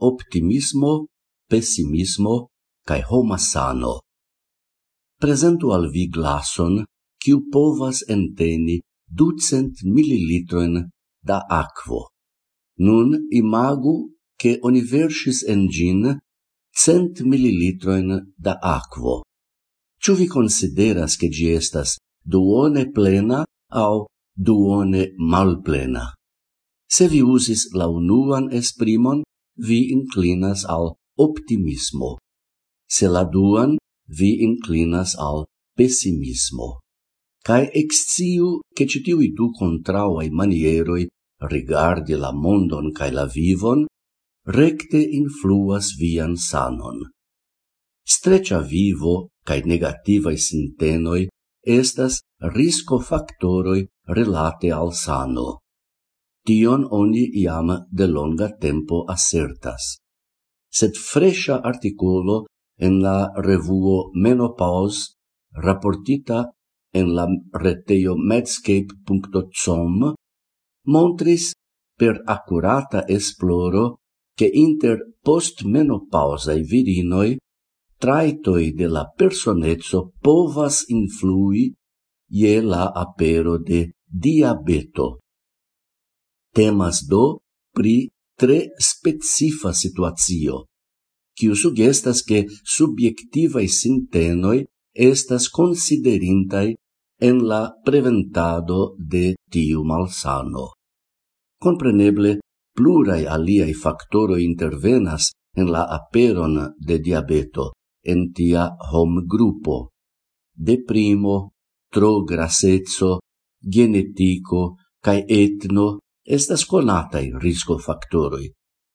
optimismo, pessimismo cae homa sano. Presentu al vi glason, kiu povas enteni ducent mililitroen da aquo. Nun imagu che oni versis en gin cent mililitroen da aquo. Ciu vi consideras che gi estas duone plena au duone malplena? Se vi usis la unuan esprimon, vi inclinas al optimismo. Se la duan, vi inclinas al pessimismo. Cae exciu che citiui du contrauai manieroi rigardi la mondon cae la vivon, recte influas vian sanon. Strecia vivo cae negativae sintenoi estas risco factoroi relate al sano tion oni iam de longa tempo assertas. Sed fresha articulo en la revuo Menopause, raportita en la reteio medscape.com, montris per accurata esploro che inter postmenopausai virinoi traitoi de la personezzo povas influi ie la apero de diabeto Temas do pri tre specifa situazio, quiu sugestas che subjektivaj sintenoi estas considerintai en la preventado de tiu malsano. Compreneble, plurai aliai factoro intervenas en la aperon de diabeto en tia hom grupo. Deprimo, tro grasezzo, genetico, cae etno estas conatai risco factoroi,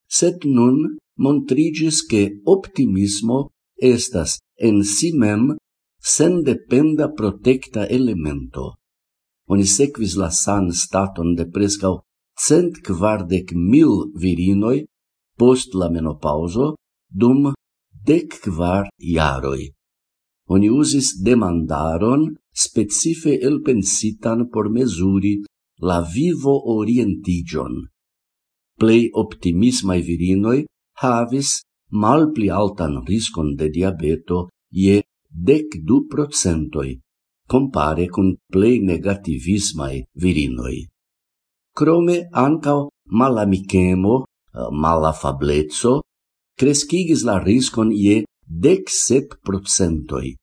sed nun montrigis che optimismo estas en si mem sen dependa protecta elemento. Oni sequis la san staton de prescau cent quardec mil virinoi post la menopauso dum dec quar iaroi. Oni usis demandaron specife elpensitan por mesuri la vivo orientigion. Plei optimismai virinoi havis mal pli altan riscon de diabeto je dec du procentoi, compare cun plei negativismai virinoi. Crome ancao malamicemo, eh, malafablezzo, crescigis la riscon je dec sep procentoi.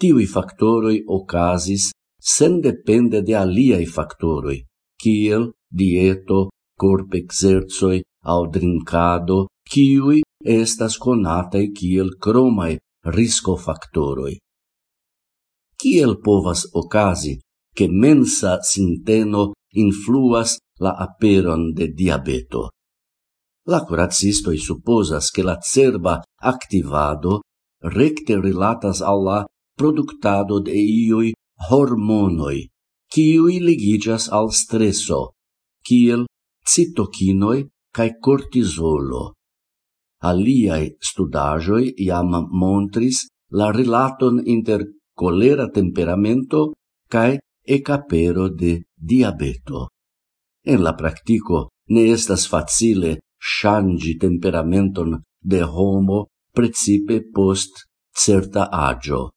Tiui factoroi ocasis sendepende de aliai factoroi, kiel dieto, corp exerzoi au drincado, kiui estas conatei kiel cromai riscofactoroi. Kiel povas ocasi che mensa sinteno influas la aperon de diabeto? La curacistoi supposas che la cerba activado recte relatas alla productado de iui hormonoi, kiui ligigas al streso, kiel citokinoi cae cortisolo. Aliai studajoi jam montris la relaton inter colera temperamento cae ecapero de diabeto. En la practico ne estas facile shangi temperamenton de homo precipe post certa agio.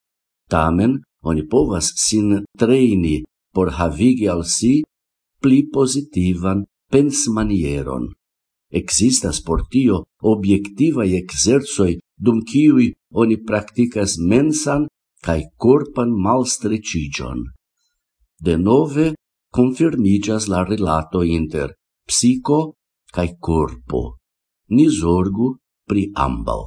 Tamen, oni povas sin trejni por havigi al si pli pozitivan pensmanieron. Existas por tio objektivaj exerzoi dum kiui oni praktikas mensan kaj korpan malstreĉiĝon. Denove konfirmiĝas la rilato inter psiko kaj korpo. Ni zorgu pri ambaŭ.